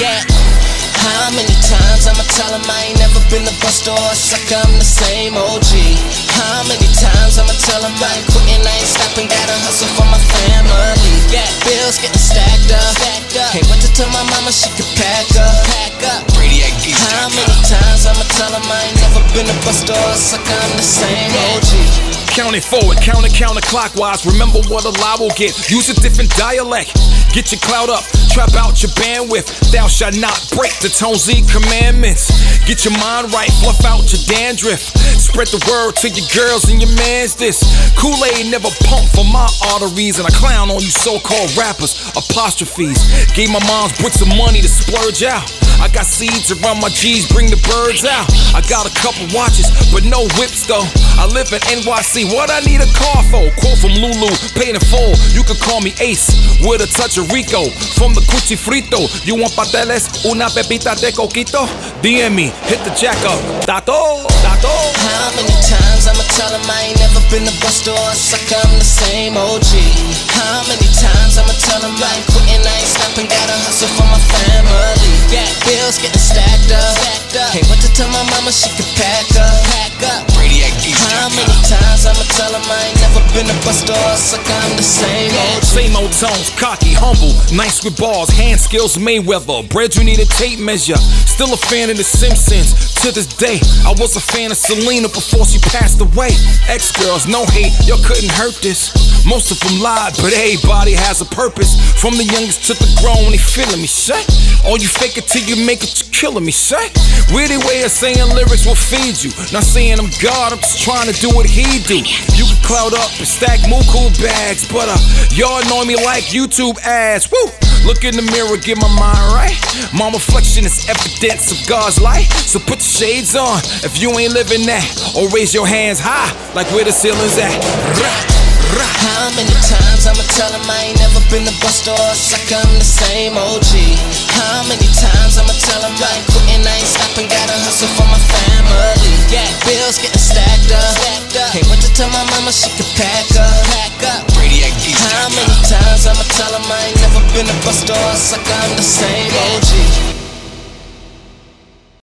Yeah. How many times I'ma tell him I ain't never been a bust or a sucker, I'm the same OG. How many times I'ma tell him I ain't quitting, I ain't stopping, gotta hustle for my family. Yeah, bills getting stacked up. Can't wait to tell my mama she can pack up. Pack up. How many times I'ma tell him I ain't never been a bust or a sucker, I'm the same OG. Count it forward, count it counterclockwise. Remember what a lie will get. Use a different dialect. Get your clout up, trap out your bandwidth. Thou shalt not break the Tone Z commandments. Get your mind right, fluff out your dandruff. Spread the word to your girls and your mans. This Kool Aid never pumped for my arteries, and I clown on you so-called rappers. Apostrophes. Gave my mom's bricks of money to splurge out. I got seeds around my G's, bring the birds out. I got a couple watches, but no whips though. I live in NYC, what I need a car for? Quote from Lulu, paid in full. You can call me Ace with a touch of Rico. From the Cuchi Frito, you want pateles, una pepita de coquito? DM me, hit the jack up. Tato, tato. How many times I'ma tell him I ain't never been a bust or a sucker, I'm the same OG. How many times I'ma tell him I ain't quitting, I ain't stopping, gotta hustle for my family. Mama she can pack up. Pack up. How many times I'ma tell him I ain't never been a bust or sucker, I'm the same OG. Tones, cocky, humble, nice with balls, hand skills, Mayweather. Bread you need a tape measure. Still a fan of The Simpsons. To this day, I was a fan of Selena before she passed away. Ex girls, no hate, y'all couldn't hurt this. Most of them lied, but everybody has a purpose. From the youngest to the grown, they feeling me, say. All you fake it till you make it, you killing me, say. Weird way of saying lyrics will feed you. Not saying I'm God, I'm just trying to do what he do. You cloud up and stack Muku bags, but uh, y'all know me like YouTube ads. Woo! Look in the mirror, get my mind right. My reflection is evidence of God's light. So put your shades on if you ain't living that. Or raise your hands high, like where the ceiling's at. How many times I'ma tell him I ain't never been a bust or a sucker, I'm the same OG. How many times I'ma tell him I ain't quitting, I ain't stopping, gotta hustle for my family. Yeah, bills getting stacked tell my mama she can pack up. Pack up. Radiac Geeks. How many times I'ma tell him I ain't never been a bust or a sucker, I'm the same OG.